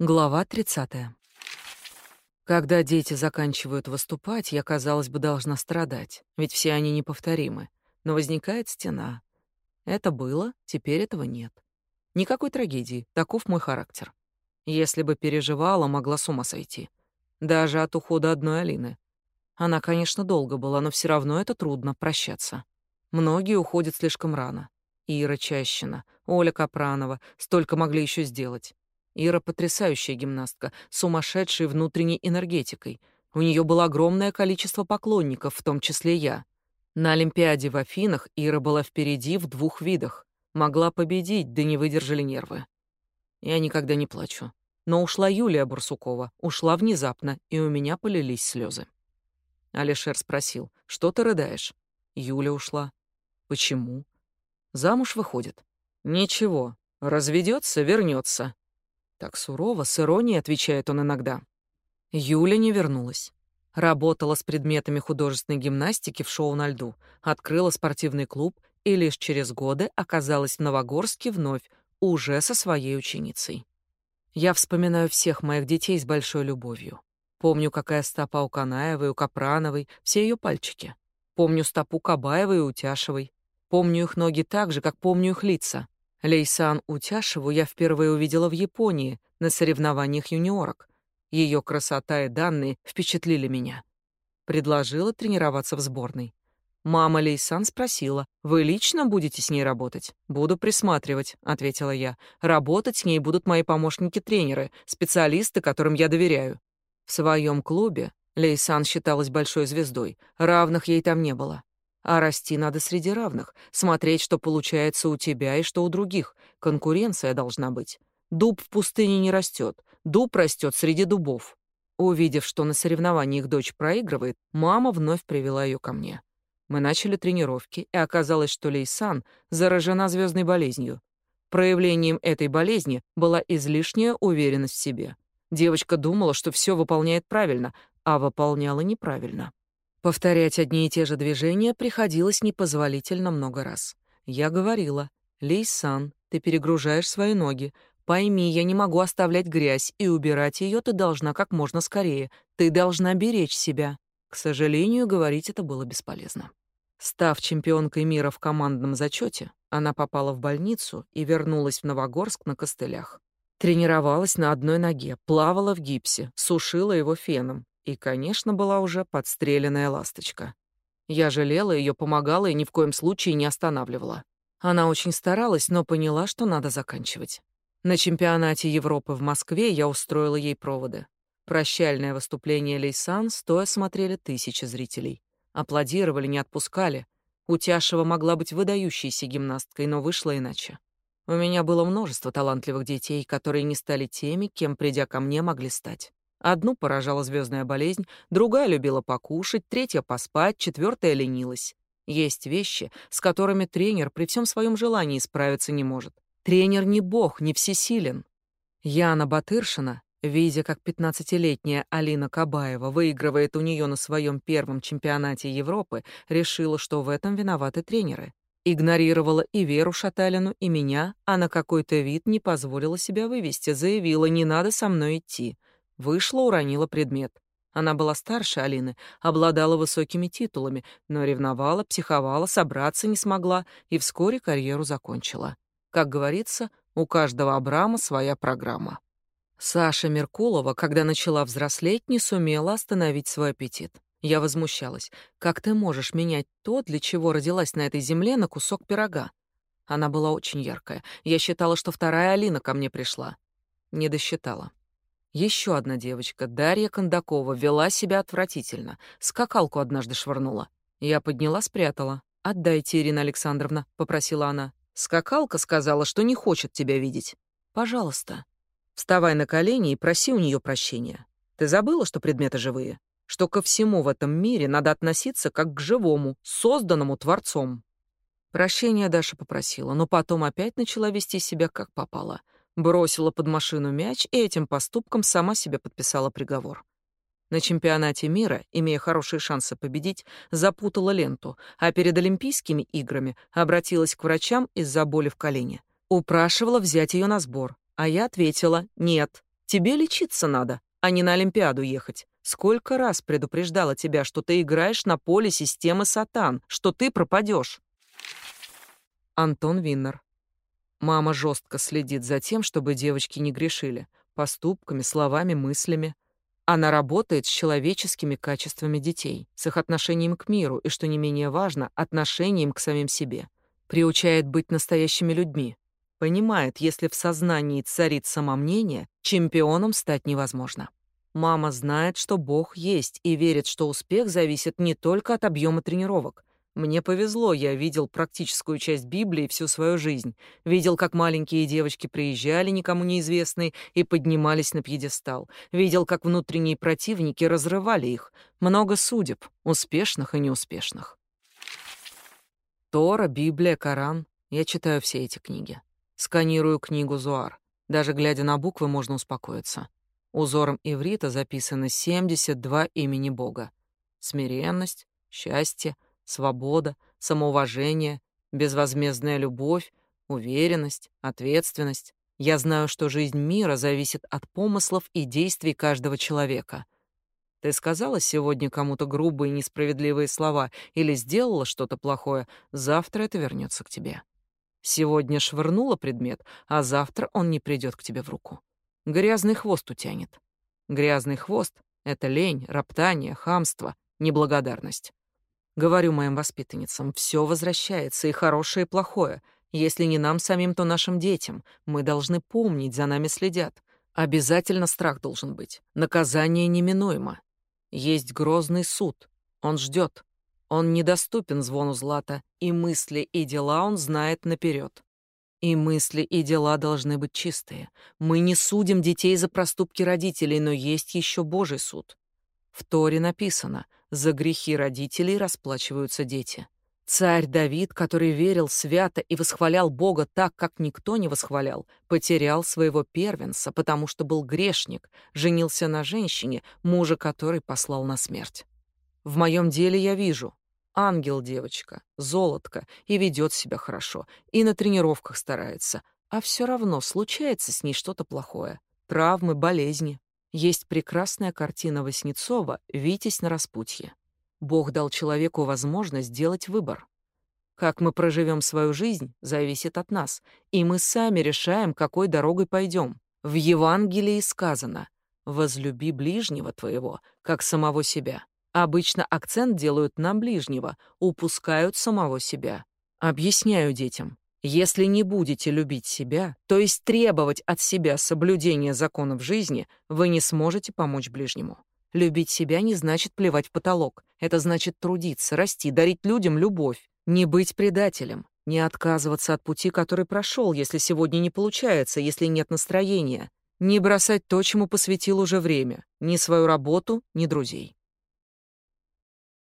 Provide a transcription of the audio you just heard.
Глава 30. Когда дети заканчивают выступать, я, казалось бы, должна страдать, ведь все они неповторимы. Но возникает стена. Это было, теперь этого нет. Никакой трагедии, таков мой характер. Если бы переживала, могла с ума сойти. Даже от ухода одной Алины. Она, конечно, долго была, но все равно это трудно прощаться. Многие уходят слишком рано. Ира Чащина, Оля Капранова, столько могли еще сделать. Ира потрясающая гимнастка, сумасшедшей внутренней энергетикой. У нее было огромное количество поклонников, в том числе я. На Олимпиаде в Афинах Ира была впереди в двух видах. Могла победить, да не выдержали нервы. Я никогда не плачу. Но ушла Юлия Барсукова, ушла внезапно, и у меня полились слезы. Алишер спросил, что ты рыдаешь? Юля ушла. Почему? Замуж выходит. Ничего, разведется, вернется. Так сурово, с иронией отвечает он иногда. Юля не вернулась. Работала с предметами художественной гимнастики в шоу на льду, открыла спортивный клуб и лишь через годы оказалась в Новогорске вновь, уже со своей ученицей. Я вспоминаю всех моих детей с большой любовью. Помню, какая стопа у Канаевой, у Капрановой, все ее пальчики. Помню стопу Кабаевой и Утяшевой. Помню их ноги так же, как помню их лица. Лейсан Утяшеву я впервые увидела в Японии на соревнованиях юниорок. Ее красота и данные впечатлили меня. Предложила тренироваться в сборной. Мама Лейсан спросила, «Вы лично будете с ней работать?» «Буду присматривать», — ответила я. «Работать с ней будут мои помощники-тренеры, специалисты, которым я доверяю». В своем клубе Лейсан считалась большой звездой, равных ей там не было. А расти надо среди равных, смотреть, что получается у тебя и что у других. Конкуренция должна быть. Дуб в пустыне не растет, дуб растет среди дубов. Увидев, что на соревновании их дочь проигрывает, мама вновь привела ее ко мне. Мы начали тренировки, и оказалось, что Лейсан заражена звездной болезнью. Проявлением этой болезни была излишняя уверенность в себе. Девочка думала, что все выполняет правильно, а выполняла неправильно. Повторять одни и те же движения приходилось непозволительно много раз. Я говорила, «Лейсан, ты перегружаешь свои ноги. Пойми, я не могу оставлять грязь, и убирать ее ты должна как можно скорее. Ты должна беречь себя». К сожалению, говорить это было бесполезно. Став чемпионкой мира в командном зачете, она попала в больницу и вернулась в Новогорск на костылях. Тренировалась на одной ноге, плавала в гипсе, сушила его феном, и, конечно, была уже подстреленная ласточка. Я жалела ее, помогала и ни в коем случае не останавливала. Она очень старалась, но поняла, что надо заканчивать. На чемпионате Европы в Москве я устроила ей проводы. Прощальное выступление Лейсан стоя смотрели тысячи зрителей. Аплодировали, не отпускали. Утяшева могла быть выдающейся гимнасткой, но вышло иначе. У меня было множество талантливых детей, которые не стали теми, кем, придя ко мне, могли стать. Одну поражала звездная болезнь, другая любила покушать, третья поспать, четвертая ленилась. Есть вещи, с которыми тренер при всем своем желании справиться не может. Тренер не бог, не всесилен. Яна Батыршина, видя, как пятнадцатилетняя Алина Кабаева выигрывает у нее на своем первом чемпионате Европы, решила, что в этом виноваты тренеры. Игнорировала и Веру Шаталину, и меня, а на какой-то вид не позволила себя вывести, заявила «не надо со мной идти». Вышла, уронила предмет. Она была старше Алины, обладала высокими титулами, но ревновала, психовала, собраться не смогла и вскоре карьеру закончила. Как говорится, у каждого Абрама своя программа. Саша Меркулова, когда начала взрослеть, не сумела остановить свой аппетит. Я возмущалась. «Как ты можешь менять то, для чего родилась на этой земле, на кусок пирога?» Она была очень яркая. Я считала, что вторая Алина ко мне пришла. Не досчитала. Еще одна девочка, Дарья Кондакова, вела себя отвратительно. Скакалку однажды швырнула. Я подняла, спрятала. «Отдайте, Ирина Александровна», — попросила она. Скакалка сказала, что не хочет тебя видеть. Пожалуйста. Вставай на колени и проси у нее прощения. Ты забыла, что предметы живые? Что ко всему в этом мире надо относиться как к живому, созданному Творцом. Прощения Даша попросила, но потом опять начала вести себя как попало — бросила под машину мяч и этим поступком сама себе подписала приговор. На чемпионате мира, имея хорошие шансы победить, запутала ленту, а перед Олимпийскими играми обратилась к врачам из-за боли в колене. Упрашивала взять ее на сбор, а я ответила «нет». Тебе лечиться надо, а не на Олимпиаду ехать. Сколько раз предупреждала тебя, что ты играешь на поле системы сатан, что ты пропадешь. Антон Виннер. Мама жестко следит за тем, чтобы девочки не грешили. Поступками, словами, мыслями. Она работает с человеческими качествами детей, с их отношением к миру и, что не менее важно, отношением к самим себе. Приучает быть настоящими людьми. Понимает, если в сознании царит самомнение, чемпионом стать невозможно. Мама знает, что Бог есть, и верит, что успех зависит не только от объема тренировок. Мне повезло, я видел практическую часть Библии всю свою жизнь. Видел, как маленькие девочки приезжали, никому неизвестные, и поднимались на пьедестал. Видел, как внутренние противники разрывали их. Много судеб, успешных и неуспешных. Тора, Библия, Коран. Я читаю все эти книги. Сканирую книгу Зуар. Даже глядя на буквы, можно успокоиться. Узором иврита записано 72 имени Бога. Смиренность, счастье, свобода, самоуважение, безвозмездная любовь, уверенность, ответственность. Я знаю, что жизнь мира зависит от помыслов и действий каждого человека. Ты сказала сегодня кому-то грубые несправедливые слова или сделала что-то плохое, завтра это вернется к тебе. Сегодня швырнула предмет, а завтра он не придет к тебе в руку. Грязный хвост утянет. Грязный хвост — это лень, роптание, хамство, неблагодарность. Говорю моим воспитанницам, все возвращается, и хорошее, и плохое. Если не нам самим, то нашим детям. Мы должны помнить, за нами следят. Обязательно страх должен быть. Наказание неминуемо. Есть грозный суд. Он ждет. Он недоступен звону злата, и мысли, и дела он знает наперед. И мысли, и дела должны быть чистые. Мы не судим детей за проступки родителей, но есть еще Божий суд. В Торе написано — за грехи родителей расплачиваются дети. Царь Давид, который верил свято и восхвалял Бога так, как никто не восхвалял, потерял своего первенца, потому что был грешник, женился на женщине, мужа которой послал на смерть. В моем деле я вижу, ангел девочка, золотка, и ведет себя хорошо, и на тренировках старается, а все равно случается с ней что-то плохое. Травмы, болезни. Есть прекрасная картина Васнецова «Витязь на распутье». Бог дал человеку возможность сделать выбор. Как мы проживем свою жизнь, зависит от нас, и мы сами решаем, какой дорогой пойдем. В Евангелии сказано «возлюби ближнего твоего, как самого себя». Обычно акцент делают на ближнего, упускают самого себя. Объясняю детям. Если не будете любить себя, то есть требовать от себя соблюдения законов жизни, вы не сможете помочь ближнему. Любить себя не значит плевать в потолок. Это значит трудиться, расти, дарить людям любовь, не быть предателем, не отказываться от пути, который прошел, если сегодня не получается, если нет настроения, не бросать то, чему посвятил уже время, ни свою работу, ни друзей.